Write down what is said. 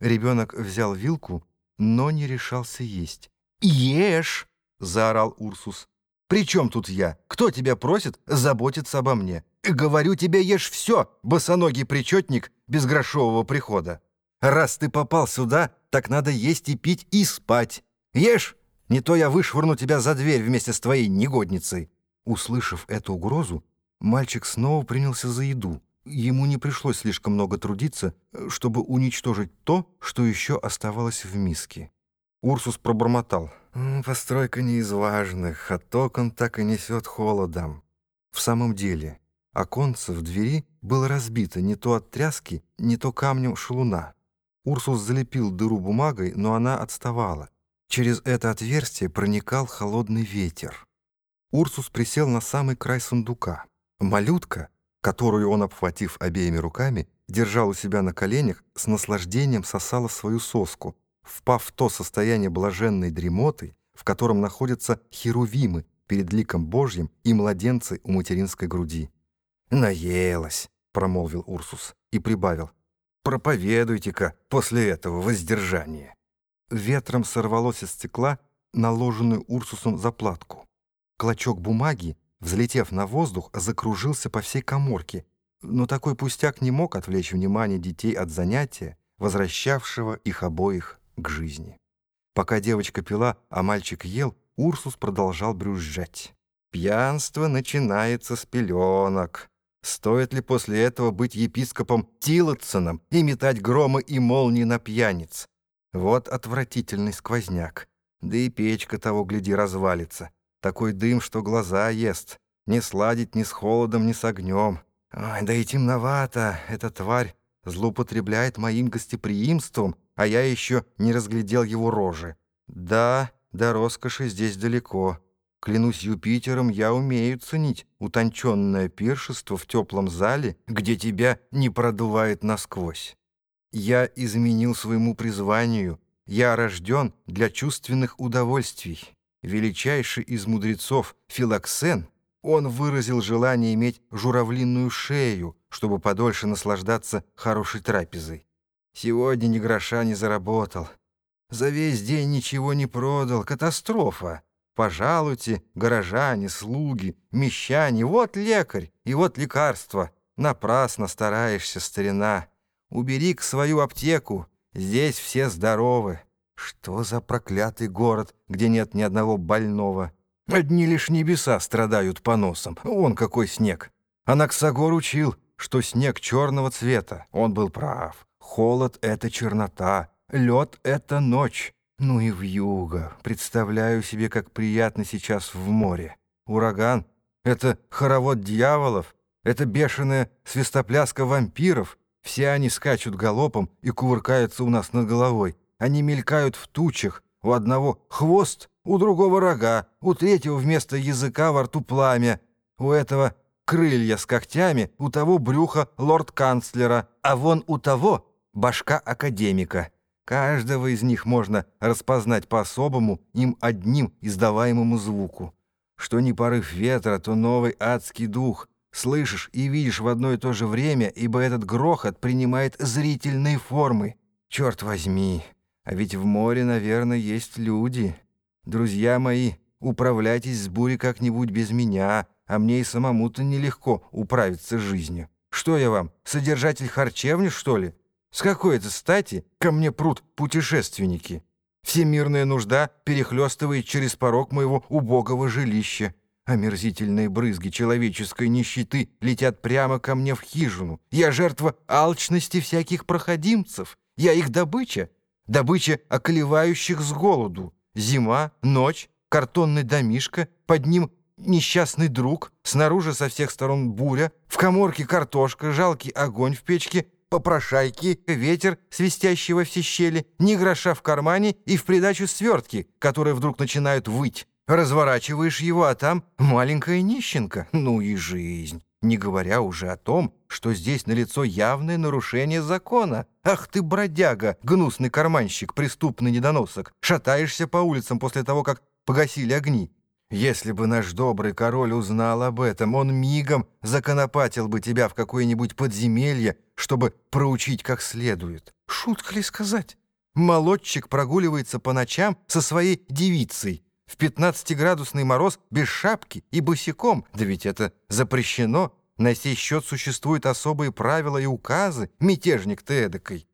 Ребенок взял вилку, но не решался есть. «Ешь!» — заорал Урсус. «При чем тут я? Кто тебя просит заботиться обо мне? Говорю тебе, ешь все, босоногий причетник без грошового прихода. Раз ты попал сюда, так надо есть и пить и спать. Ешь, не то я вышвырну тебя за дверь вместе с твоей негодницей». Услышав эту угрозу, мальчик снова принялся за еду. Ему не пришлось слишком много трудиться, чтобы уничтожить то, что еще оставалось в миске. Урсус пробормотал. «Постройка не из важных, от окон так и несет холодом». В самом деле, оконце в двери было разбито не то от тряски, не то камнем шелуна. Урсус залепил дыру бумагой, но она отставала. Через это отверстие проникал холодный ветер. Урсус присел на самый край сундука. Малютка, которую он, обхватив обеими руками, держал у себя на коленях, с наслаждением сосала свою соску, впав в то состояние блаженной дремоты, в котором находятся херувимы перед ликом Божьим и младенцы у материнской груди. «Наелась», — промолвил Урсус и прибавил. «Проповедуйте-ка после этого воздержание». Ветром сорвалось из стекла наложенную Урсусом заплатку. Клочок бумаги взлетев на воздух, закружился по всей коморке, но такой пустяк не мог отвлечь внимание детей от занятия, возвращавшего их обоих к жизни. Пока девочка пила, а мальчик ел, Урсус продолжал брюзжать. «Пьянство начинается с пеленок. Стоит ли после этого быть епископом Тилотсоном и метать громы и молнии на пьяниц? Вот отвратительный сквозняк. Да и печка того, гляди, развалится. Такой дым, что глаза ест. Не сладить ни с холодом, ни с огнем. Ой, да и темновато. Эта тварь злоупотребляет моим гостеприимством, а я еще не разглядел его рожи. Да, до роскоши здесь далеко. Клянусь Юпитером, я умею ценить утонченное пиршество в теплом зале, где тебя не продувает насквозь. Я изменил своему призванию. Я рожден для чувственных удовольствий величайший из мудрецов Филоксен, он выразил желание иметь журавлиную шею, чтобы подольше наслаждаться хорошей трапезой. Сегодня ни гроша не заработал. За весь день ничего не продал. Катастрофа. Пожалуйте, горожане, слуги, мещане, вот лекарь и вот лекарство. Напрасно стараешься, старина. убери к свою аптеку, здесь все здоровы. Что за проклятый город, где нет ни одного больного? Одни лишь небеса страдают поносом. Вон какой снег. Анаксагор учил, что снег черного цвета. Он был прав. Холод — это чернота, лед — это ночь. Ну и вьюга. Представляю себе, как приятно сейчас в море. Ураган — это хоровод дьяволов, это бешеная свистопляска вампиров. Все они скачут галопом и кувыркаются у нас над головой. Они мелькают в тучах. У одного хвост, у другого рога, у третьего вместо языка во рту пламя. У этого крылья с когтями, у того брюха лорд-канцлера, а вон у того башка академика. Каждого из них можно распознать по особому, им одним издаваемому звуку. Что ни порыв ветра, то новый адский дух. Слышишь и видишь в одно и то же время, ибо этот грохот принимает зрительные формы. Черт возьми! А ведь в море, наверное, есть люди. Друзья мои, управляйтесь с бурей как-нибудь без меня, а мне и самому-то нелегко управиться жизнью. Что я вам, содержатель харчевни, что ли? С какой это стати ко мне прут путешественники? Всемирная нужда перехлестывает через порог моего убогого жилища. Омерзительные брызги человеческой нищеты летят прямо ко мне в хижину. Я жертва алчности всяких проходимцев. Я их добыча, добыча околевающих с голоду. Зима, ночь, картонный домишко, под ним несчастный друг, снаружи со всех сторон буря, в коморке картошка, жалкий огонь в печке, попрошайки, ветер, свистящий во все щели, ни гроша в кармане и в придачу свертки, которые вдруг начинают выть. Разворачиваешь его, а там маленькая нищенка. Ну и жизнь. Не говоря уже о том, что здесь налицо явное нарушение закона. Ах ты, бродяга, гнусный карманщик, преступный недоносок, шатаешься по улицам после того, как погасили огни. Если бы наш добрый король узнал об этом, он мигом законопатил бы тебя в какое-нибудь подземелье, чтобы проучить как следует. Шутка ли сказать? Молодчик прогуливается по ночам со своей девицей. В 15-градусный мороз без шапки и босиком. Да ведь это запрещено. На сей счет существуют особые правила и указы. Мятежник ты эдакой.